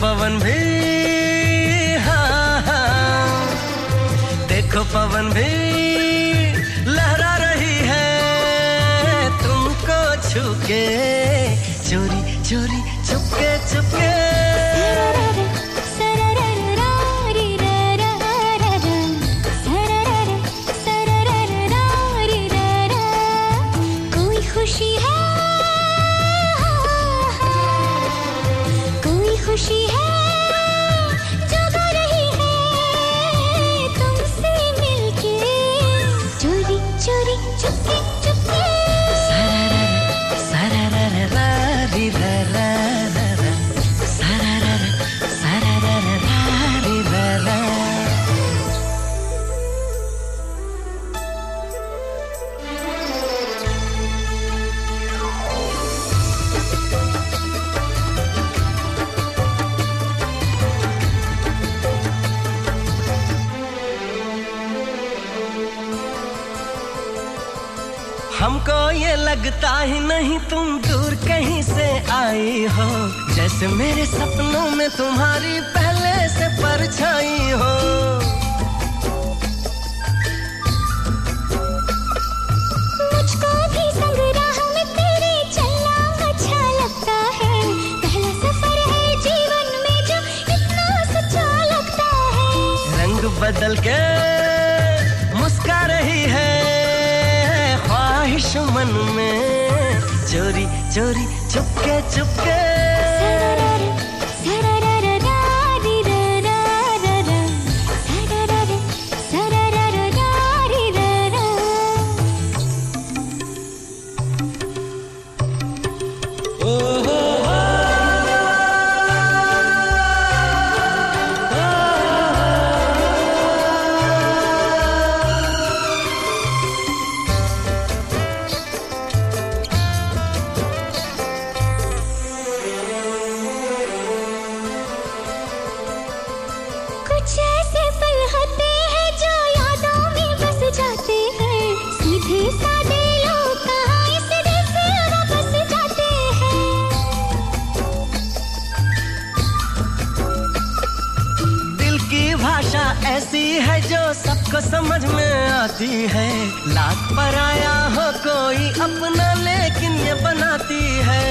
पवन भी हाँ, हाँ, देखो पवन भी। तुमको छू के चोरी चोरी छुपके चुपके हमको ये लगता ही नहीं तुम दूर कहीं से आई हो। जैसे मेरे सपनों में तुम्हारी पहले से परछाई हो। मुझको भी संग राह में तेरे चलना अच्छा लगता है। पहला सफ़र है जीवन में जो इतना सच्चा लगता है। रंग बदल के मुस्का रही है। ख्वाहिश मन में। चोरी चोरी चुपके चुपके। भाषा ऐसी है जो सबको समझ में आती है। लाख पर आया हो कोई अपना, लेकिन ये बनाती है।